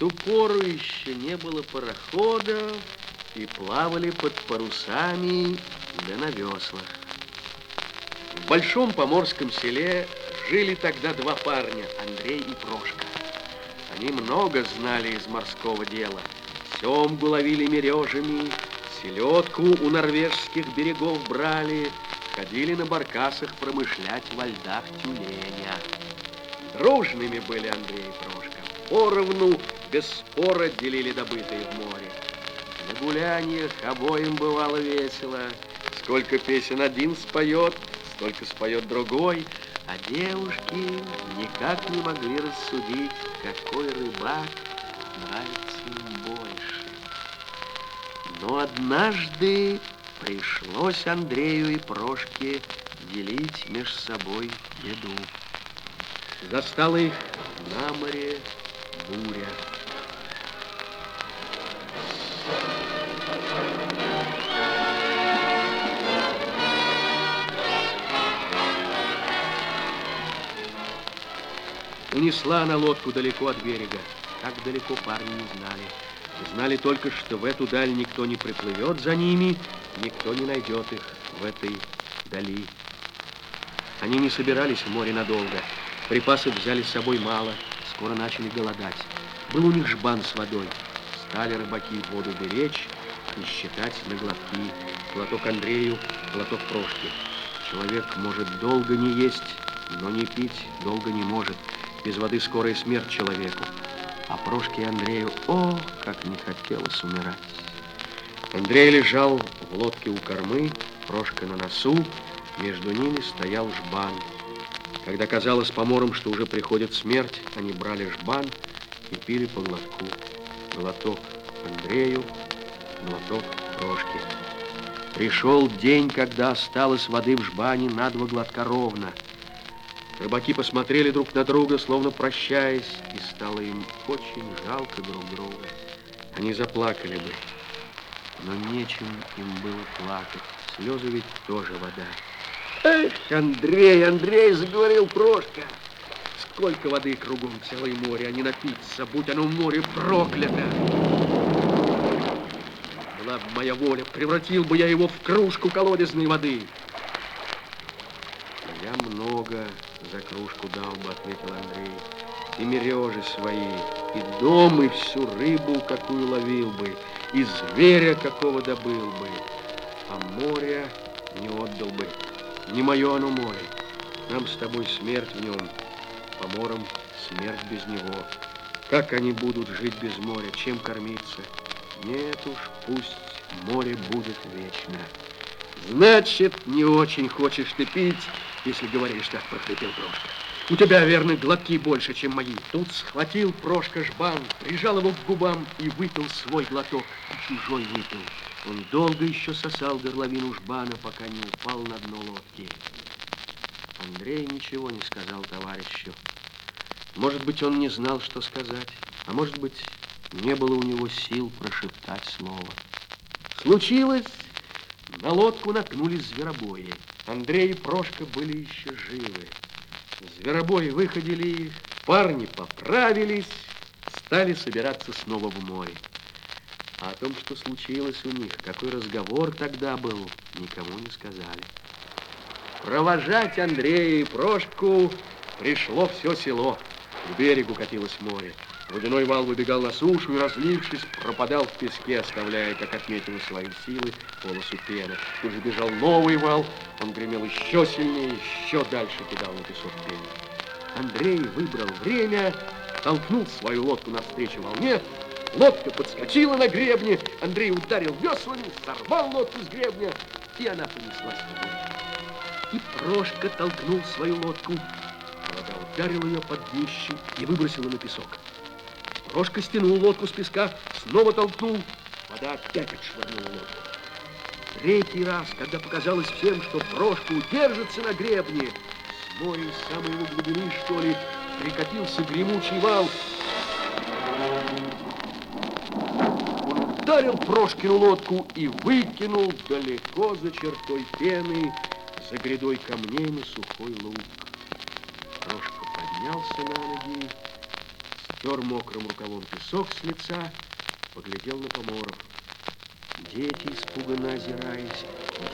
ту пору еще не было пароходов, и плавали под парусами да на веслах. В большом поморском селе жили тогда два парня, Андрей и Прошка. Они много знали из морского дела. Семгу ловили мережами, селедку у норвежских берегов брали, ходили на баркасах промышлять во льдах тюленя. Дружными были Андрей и Прошка. Поровну, без спора делили добытые в море. На гуляниях обоим бывало весело. Сколько песен один споет, столько споет другой, а девушки никак не могли рассудить, какой рыбак нравится им больше. Но однажды пришлось Андрею и Прошке делить между собой еду. Застала их на море буря. Унесла она лодку далеко от берега. Как далеко парни не знали. Знали только, что в эту даль никто не приплывет за ними, никто не найдет их в этой дали. Они не собирались в море надолго. Припасов взяли с собой мало, скоро начали голодать. Был у них жбан с водой. Стали рыбаки воду беречь и считать на глотки. Глоток Андрею, глоток Прошки. Человек может долго не есть, но не пить долго не может. Без воды скорая смерть человеку. А Прошке и Андрею, о, как не хотелось умирать. Андрей лежал в лодке у кормы, Прошка на носу, между ними стоял жбан. Когда казалось поморам, что уже приходит смерть, они брали жбан и пили по глотку. Глоток Андрею, глоток Прошке. Пришел день, когда осталось воды в жбане на два глотка ровно – Рыбаки посмотрели друг на друга, словно прощаясь, и стало им очень жалко друг друга. Они заплакали бы, но нечем им было плакать. Слезы ведь тоже вода. Эх, Андрей, Андрей, заговорил Прошка. Сколько воды кругом, целое море, а не напиться, будь оно море проклято. Была бы моя воля, превратил бы я его в кружку колодезной воды. Я много за кружку дал бы, ответил Андрей. И мережи свои, и дом, и всю рыбу, какую ловил бы, и зверя, какого добыл бы. А море не отдал бы. Не мое оно море. Нам с тобой смерть в нем, поморам смерть без него. Как они будут жить без моря, чем кормиться? Нет уж, пусть море будет вечно. Значит, не очень хочешь ты пить, если говоришь так, прохрипел Прошка. У тебя, верно, глотки больше, чем мои. Тут схватил Прошка жбан, прижал его к губам и выпил свой глоток. Чужой выпил. Он долго еще сосал горловину жбана, пока не упал на дно лодки. Андрей ничего не сказал товарищу. Может быть, он не знал, что сказать, а может быть, не было у него сил прошептать слово. Случилось, на лодку наткнулись зверобои. Андрей и Прошка были еще живы. Зверобои выходили, парни поправились, стали собираться снова в море. А о том, что случилось у них, какой разговор тогда был, никому не сказали. Провожать Андрея и Прошку пришло все село. К берегу катилось море. Водяной вал выбегал на сушу и, разлившись, пропадал в песке, оставляя, как отметили свои силы, полосу пены. Тут же бежал новый вал, он гремел еще сильнее, еще дальше кидал на песок пены. Андрей выбрал время, толкнул свою лодку навстречу волне, лодка подскочила на гребне, Андрей ударил веслами, сорвал лодку с гребня, и она понеслась в. И Прошка толкнул свою лодку, вода ударила ее под днище и выбросила на песок. Прошка стянул лодку с песка, снова толкнул. Вода опять отшвырнула лодку. Третий раз, когда показалось всем, что Прошка удержится на гребне, с моря из самой его глубины, что ли, прикатился гремучий вал. Он ударил Прошкину лодку и выкинул далеко за чертой пены, за грядой камней на сухой луг. Прошка поднялся на ноги, стер мокрым рукавом песок с лица, поглядел на поморов. Дети, испуганно озираясь,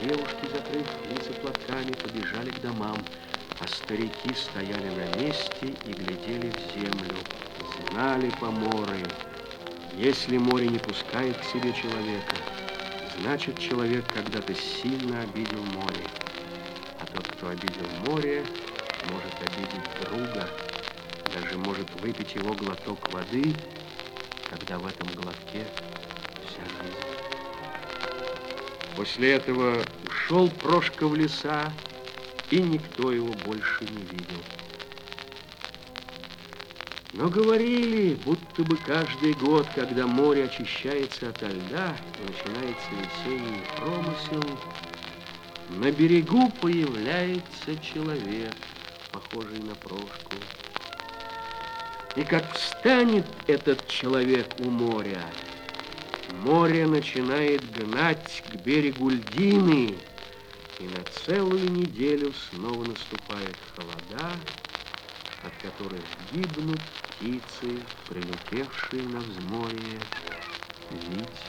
девушки, закрыв лица платками, побежали к домам, а старики стояли на месте и глядели в землю. Знали поморы, если море не пускает к себе человека, значит, человек когда-то сильно обидел море. А тот, кто обидел море, может обидеть друга, даже может выпить его глоток воды, когда в этом глотке вся жизнь. После этого ушел Прошка в леса, и никто его больше не видел. Но говорили, будто бы каждый год, когда море очищается от льда и начинается весенний промысел, на берегу появляется человек, похожий на Прошку. И как встанет этот человек у моря, море начинает гнать к берегу льдины, и на целую неделю снова наступает холода, от которых гибнут птицы, прилетевшие на взморье, гнезд.